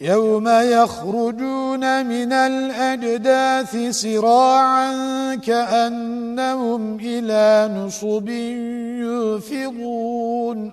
يوم يخرجون من الأجداث سراعا كأنهم إلى نصب يوفضون.